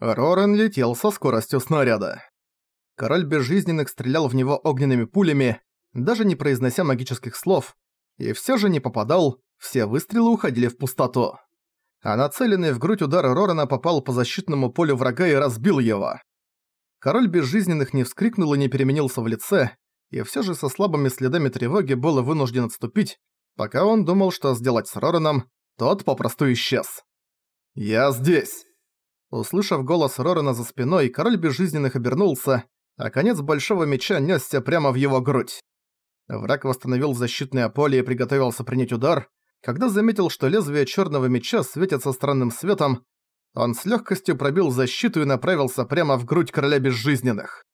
Рорен летел со скоростью снаряда. Король Безжизненных стрелял в него огненными пулями, даже не произнося магических слов, и всё же не попадал, все выстрелы уходили в пустоту. А нацеленный в грудь удар Рорана попал по защитному полю врага и разбил его. Король Безжизненных не вскрикнул и не переменился в лице, и всё же со слабыми следами тревоги был вынужден отступить, пока он думал, что сделать с Рораном, тот попросту исчез. «Я здесь!» Услышав голос Рорана за спиной, король Безжизненных обернулся, а конец большого меча нёсся прямо в его грудь. Враг восстановил защитное поле и приготовился принять удар, когда заметил, что лезвие чёрного меча светится странным светом, он с легкостью пробил защиту и направился прямо в грудь короля безжизненных.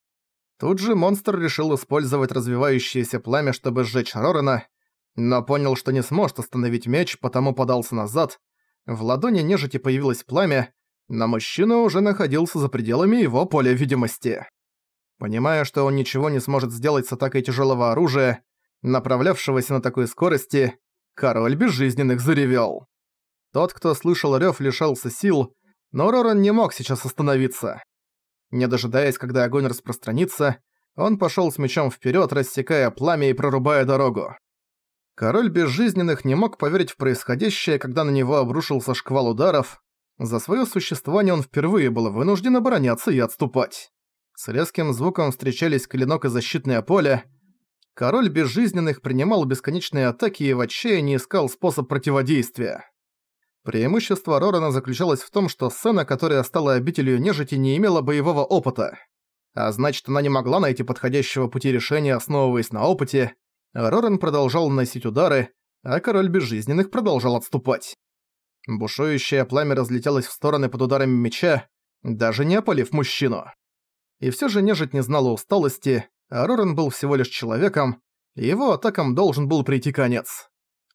Тут же монстр решил использовать развивающееся пламя, чтобы сжечь Рорана, но понял, что не сможет остановить меч, потому подался назад. В ладони нежити появилось пламя, но мужчина уже находился за пределами его поля видимости. Понимая, что он ничего не сможет сделать с атакой тяжелого оружия, направлявшегося на такой скорости, король безжизненных заревел. Тот, кто слышал рев, лишался сил, но Роран не мог сейчас остановиться. Не дожидаясь, когда огонь распространится, он пошел с мечом вперед, рассекая пламя и прорубая дорогу. Король Безжизненных не мог поверить в происходящее, когда на него обрушился шквал ударов. За свое существование он впервые был вынужден обороняться и отступать. С резким звуком встречались клинок и защитное поле. Король Безжизненных принимал бесконечные атаки и в отчаянии искал способ противодействия. Преимущество Рорана заключалось в том, что сцена, которая стала обителью нежити, не имела боевого опыта. А значит, она не могла найти подходящего пути решения, основываясь на опыте. Роран продолжал наносить удары, а король безжизненных продолжал отступать. Бушующее пламя разлетелось в стороны под ударами меча, даже не опалив мужчину. И всё же нежить не знала усталости, а Роран был всего лишь человеком, и его атакам должен был прийти конец.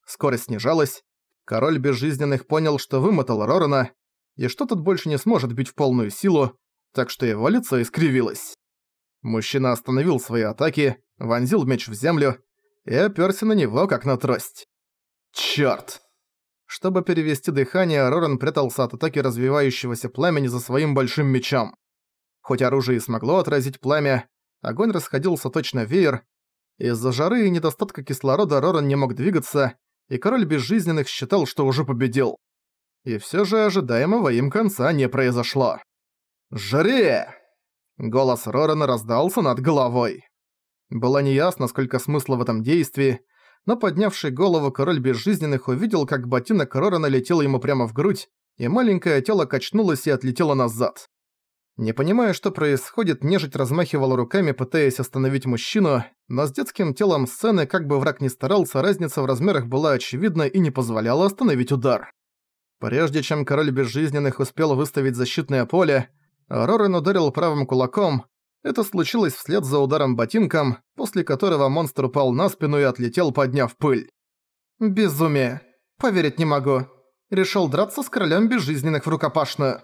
Скорость снижалась, Король Безжизненных понял, что вымотал Рорана, и что тот больше не сможет бить в полную силу, так что его лицо искривилось. Мужчина остановил свои атаки, вонзил меч в землю и опёрся на него, как на трость. Чёрт! Чтобы перевести дыхание, Роран прятался от атаки развивающегося пламени за своим большим мечом. Хоть оружие и смогло отразить пламя, огонь расходился точно веер. Из-за жары и недостатка кислорода Роран не мог двигаться, и король безжизненных считал, что уже победил. И всё же ожидаемого им конца не произошло. «Жри!» Голос Рорана раздался над головой. Было неясно, сколько смысла в этом действии, но поднявший голову король безжизненных увидел, как ботинок Рорана летел ему прямо в грудь, и маленькое тело качнулось и отлетело назад. Не понимая, что происходит, нежить размахивала руками, пытаясь остановить мужчину, но с детским телом сцены, как бы враг ни старался, разница в размерах была очевидна и не позволяла остановить удар. Прежде чем король безжизненных успел выставить защитное поле, Рорен ударил правым кулаком. Это случилось вслед за ударом ботинком, после которого монстр упал на спину и отлетел, подняв пыль. «Безумие. Поверить не могу. Решил драться с королем безжизненных в рукопашную».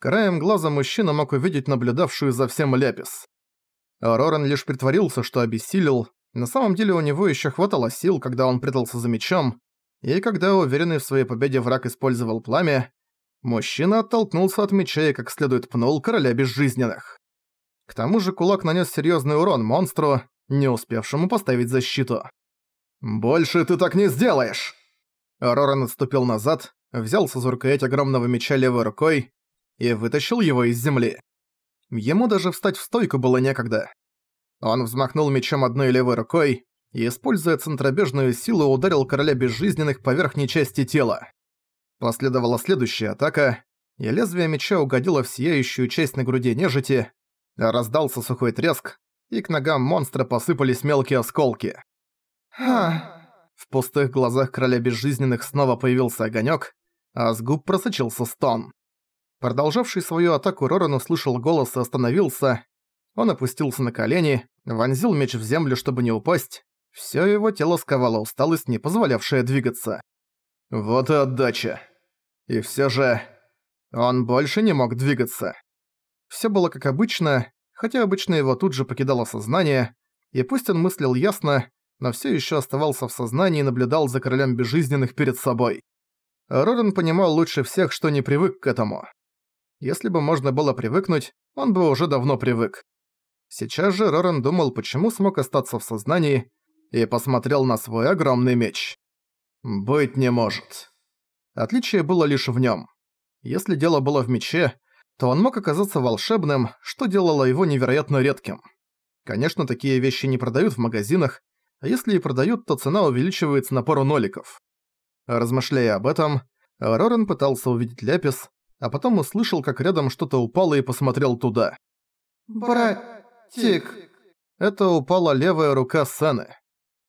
Краем глаза мужчина мог увидеть наблюдавшую за всем Ляпис. Роран лишь притворился, что обессилел, на самом деле у него еще хватало сил, когда он прятался за мечом, и когда уверенный в своей победе враг использовал пламя, мужчина оттолкнулся от меча и как следует пнул короля безжизненных. К тому же кулак нанес серьезный урон монстру, не успевшему поставить защиту. «Больше ты так не сделаешь!» Роран отступил назад, взялся за рукоять огромного меча левой рукой и вытащил его из земли. Ему даже встать в стойку было некогда. Он взмахнул мечом одной левой рукой и, используя центробежную силу, ударил короля безжизненных по верхней части тела. Последовала следующая атака, и лезвие меча угодило в сияющую часть на груди нежити, раздался сухой треск, и к ногам монстра посыпались мелкие осколки. «Ха!» В пустых глазах короля безжизненных снова появился огонёк, а с губ просочился стон. Продолжавший свою атаку Роран услышал голос и остановился. Он опустился на колени, вонзил меч в землю, чтобы не упасть. Всё его тело сковало усталость, не позволявшая двигаться. Вот и отдача. И всё же... Он больше не мог двигаться. Всё было как обычно, хотя обычно его тут же покидало сознание, и пусть он мыслил ясно, но всё ещё оставался в сознании и наблюдал за королем безжизненных перед собой. Роран понимал лучше всех, что не привык к этому. Если бы можно было привыкнуть, он бы уже давно привык. Сейчас же Роран думал, почему смог остаться в сознании, и посмотрел на свой огромный меч. «Быть не может». Отличие было лишь в нем. Если дело было в мече, то он мог оказаться волшебным, что делало его невероятно редким. Конечно, такие вещи не продают в магазинах, а если и продают, то цена увеличивается на пару ноликов. Размышляя об этом, Рорен пытался увидеть Ляпис, а потом услышал, как рядом что-то упало и посмотрел туда. «Братик!» Это упала левая рука Саны.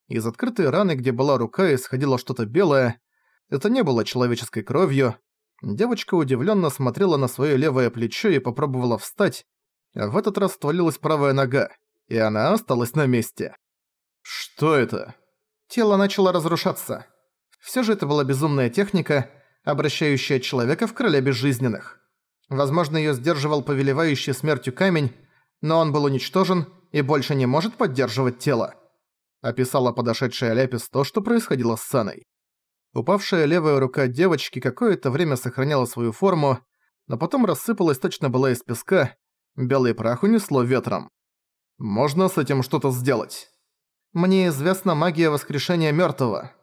Из открытой раны, где была рука, исходило что-то белое. Это не было человеческой кровью. Девочка удивленно смотрела на свое левое плечо и попробовала встать. А в этот раз стволилась правая нога, и она осталась на месте. Что это? Тело начало разрушаться. Все же это была безумная техника, обращающая человека в короля безжизненных. Возможно, ее сдерживал повелевающий смертью камень, но он был уничтожен и больше не может поддерживать тело. Описала подошедшая Ляпис то, что происходило с Саной. Упавшая левая рука девочки какое-то время сохраняла свою форму, но потом рассыпалась точно была из песка, белый прах унесло ветром. Можно с этим что-то сделать. Мне известна магия воскрешения мертвого.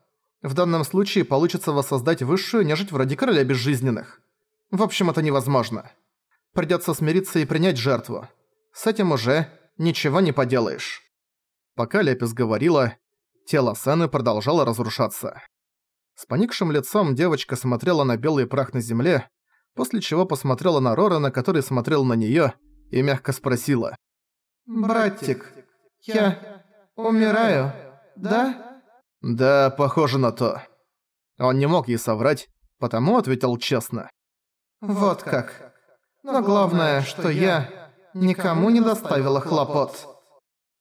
В данном случае получится воссоздать высшую нежить вроде короля безжизненных. В общем, это невозможно. Придётся смириться и принять жертву. С этим уже ничего не поделаешь. Пока Лепис говорила, тело Сены продолжало разрушаться. С поникшим лицом девочка смотрела на белый прах на земле, после чего посмотрела на Рорана, который смотрел на неё, и мягко спросила. «Братик, я умираю, да?» Да, похоже на то. Он не мог ей соврать, потому ответил честно. Вот как. Но главное, что я никому не доставила хлопот.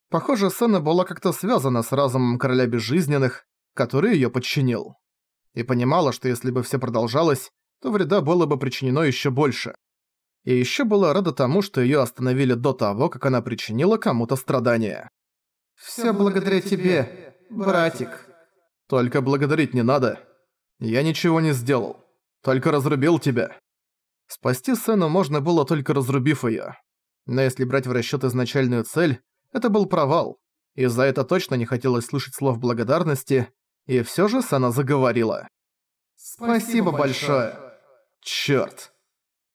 Похоже, Сэна была как-то связана с разумом короля безжизненных, который её подчинил. И понимала, что если бы все продолжалось, то вреда было бы причинено ещё больше. И ещё была рада тому, что её остановили до того, как она причинила кому-то страдания. «Всё благодаря тебе, братик», только благодарить не надо. Я ничего не сделал. Только разрубил тебя. Спасти Сэну можно было только разрубив её. Но если брать в расчёт изначальную цель, это был провал. И за это точно не хотелось слышать слов благодарности, и всё же Сэна заговорила. «Спасибо большое!» Чёрт.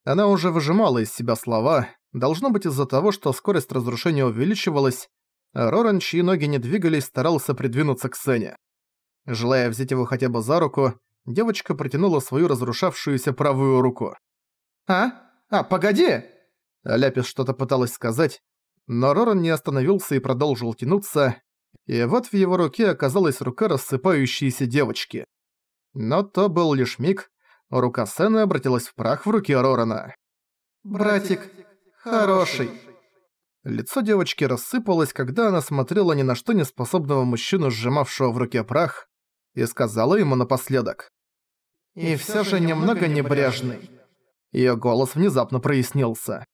Она уже выжимала из себя слова, должно быть из-за того, что скорость разрушения увеличивалась, а Роран, чьи ноги не двигались, старался придвинуться к Сэне. Желая взять его хотя бы за руку, девочка протянула свою разрушавшуюся правую руку. «А? А, погоди!» Ляпис что-то пыталась сказать, но Роран не остановился и продолжил тянуться, и вот в его руке оказалась рука рассыпающейся девочки. Но то был лишь миг, рука Сэна обратилась в прах в руке Рорана. «Братик, хороший!» Лицо девочки рассыпалось, когда она смотрела ни на что не способного мужчину, сжимавшего в руке прах, и сказала ему напоследок. «И всё же немного небрежный». Её голос внезапно прояснился.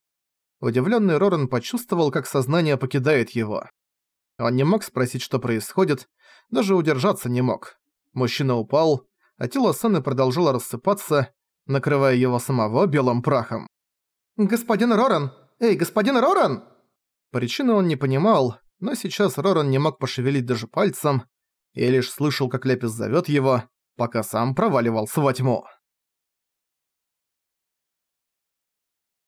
Удивлённый Роран почувствовал, как сознание покидает его. Он не мог спросить, что происходит, даже удержаться не мог. Мужчина упал, а тело Сэны продолжило рассыпаться, накрывая его самого белым прахом. «Господин Роран! Эй, господин Роран!» Причины он не понимал, но сейчас Роран не мог пошевелить даже пальцем, и лишь слышал, как Лепис зовёт его, пока сам проваливался во тьму.